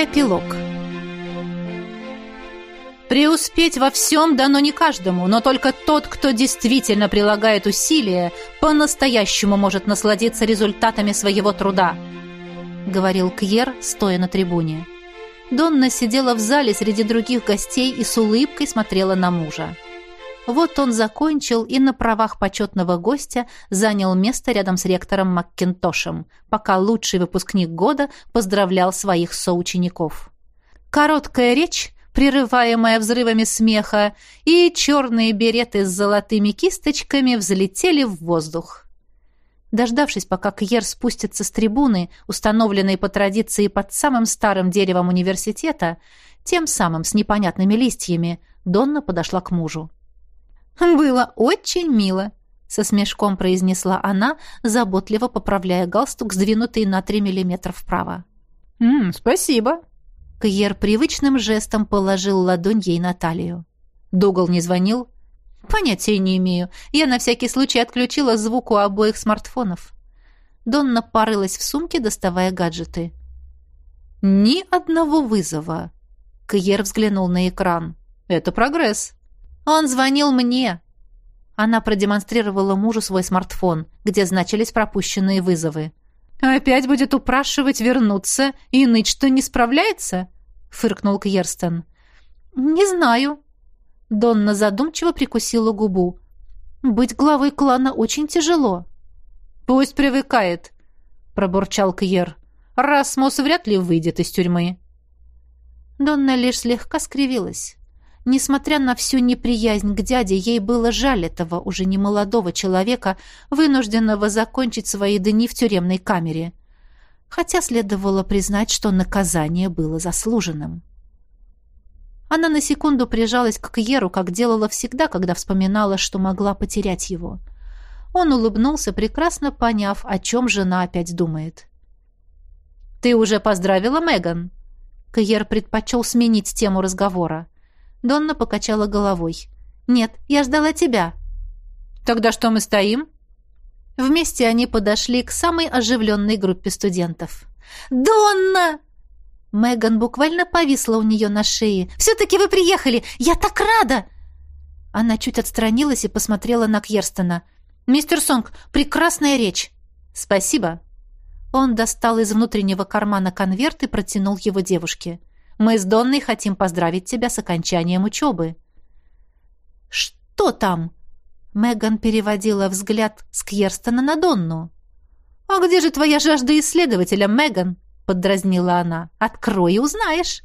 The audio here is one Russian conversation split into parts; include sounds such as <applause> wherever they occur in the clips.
Эпилог Преуспеть во всем дано не каждому, но только тот, кто действительно прилагает усилия, по-настоящему может насладиться результатами своего труда, говорил Кьер, стоя на трибуне. Донна сидела в зале среди других гостей и с улыбкой смотрела на мужа. Вот он закончил и на правах почетного гостя занял место рядом с ректором Маккинтошем, пока лучший выпускник года поздравлял своих соучеников. Короткая речь прерываемая взрывами смеха, и черные береты с золотыми кисточками взлетели в воздух. Дождавшись, пока Кьер спустится с трибуны, установленной по традиции под самым старым деревом университета, тем самым с непонятными листьями, Донна подошла к мужу. «Было очень мило», — со смешком произнесла она, заботливо поправляя галстук, сдвинутый на три миллиметра вправо. «М -м, «Спасибо», Кьер привычным жестом положил ладонь ей на талию. Дугал не звонил? Понятия не имею. Я на всякий случай отключила звук у обоих смартфонов. Донна порылась в сумке, доставая гаджеты. Ни одного вызова. Кьер взглянул на экран. Это прогресс. Он звонил мне. Она продемонстрировала мужу свой смартфон, где значились пропущенные вызовы. «Опять будет упрашивать вернуться и ныть, что не справляется?» — фыркнул Кьерстен. «Не знаю». Донна задумчиво прикусила губу. «Быть главой клана очень тяжело». «Пусть привыкает», — пробурчал Кьер. «Расмус вряд ли выйдет из тюрьмы». Донна лишь слегка скривилась. Несмотря на всю неприязнь к дяде, ей было жаль этого уже немолодого человека, вынужденного закончить свои дни в тюремной камере. Хотя следовало признать, что наказание было заслуженным. Она на секунду прижалась к Кьеру, как делала всегда, когда вспоминала, что могла потерять его. Он улыбнулся, прекрасно поняв, о чем жена опять думает. «Ты уже поздравила Меган?» Кьер предпочел сменить тему разговора. Донна покачала головой. «Нет, я ждала тебя». «Тогда что мы стоим?» Вместе они подошли к самой оживленной группе студентов. «Донна!» Меган буквально повисла у нее на шее. «Все-таки вы приехали! Я так рада!» Она чуть отстранилась и посмотрела на Кьерстона. «Мистер Сонг, прекрасная речь!» «Спасибо!» Он достал из внутреннего кармана конверт и протянул его девушке. Мы с Донной хотим поздравить тебя с окончанием учебы». «Что там?» Меган переводила взгляд с Кьерстона на Донну. «А где же твоя жажда исследователя, Меган?» — поддразнила она. «Открой и узнаешь».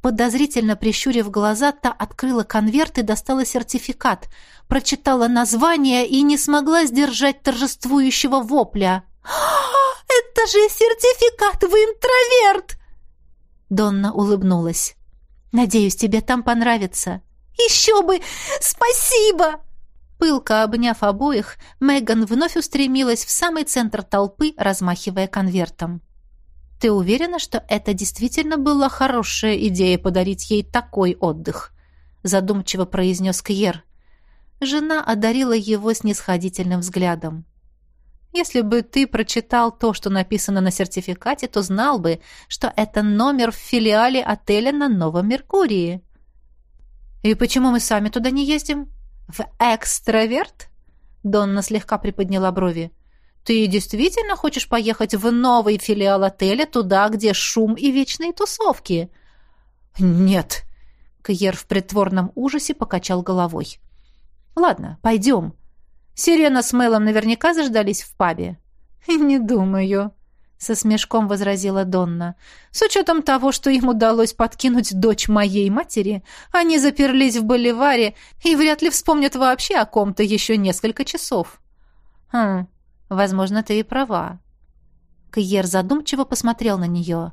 Подозрительно прищурив глаза, та открыла конверт и достала сертификат, прочитала название и не смогла сдержать торжествующего вопля. «Это же сертификат в интроверт!» Донна улыбнулась. «Надеюсь, тебе там понравится». «Еще бы! Спасибо!» Пылко обняв обоих, Меган вновь устремилась в самый центр толпы, размахивая конвертом. «Ты уверена, что это действительно была хорошая идея подарить ей такой отдых?» задумчиво произнес Кьер. Жена одарила его снисходительным взглядом. Если бы ты прочитал то, что написано на сертификате, то знал бы, что это номер в филиале отеля на Новом Меркурии. И почему мы сами туда не ездим? В экстраверт? Донна слегка приподняла брови. Ты действительно хочешь поехать в новый филиал отеля, туда, где шум и вечные тусовки? Нет. Кьер в притворном ужасе покачал головой. Ладно, пойдем. Сирена с Мэлом наверняка заждались в пабе. <laughs> «Не думаю», — со смешком возразила Донна. «С учетом того, что им удалось подкинуть дочь моей матери, они заперлись в Боливаре и вряд ли вспомнят вообще о ком-то еще несколько часов». «Хм, возможно, ты и права». Кьер задумчиво посмотрел на нее.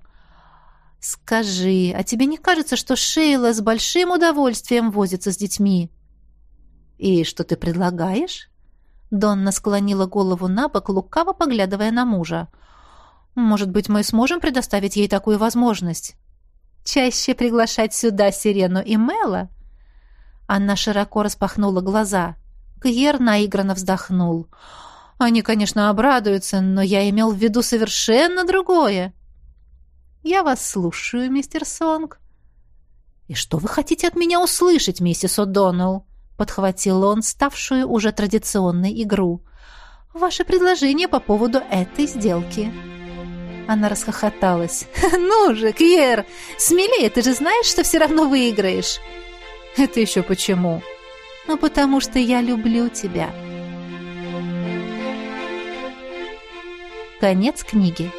«Скажи, а тебе не кажется, что Шейла с большим удовольствием возится с детьми?» «И что ты предлагаешь?» Донна склонила голову на бок, лукаво поглядывая на мужа. «Может быть, мы сможем предоставить ей такую возможность?» «Чаще приглашать сюда Сирену и Мела?» Она широко распахнула глаза. Кьер наигранно вздохнул. «Они, конечно, обрадуются, но я имел в виду совершенно другое». Я вас слушаю, мистер Сонг. И что вы хотите от меня услышать, миссис О'Доннелл? Подхватил он ставшую уже традиционной игру. Ваше предложение по поводу этой сделки. Она расхохоталась. <laughs> «Ну же, Кьер, смелее, ты же знаешь, что все равно выиграешь!» «Это еще почему?» «Ну, потому что я люблю тебя!» Конец книги.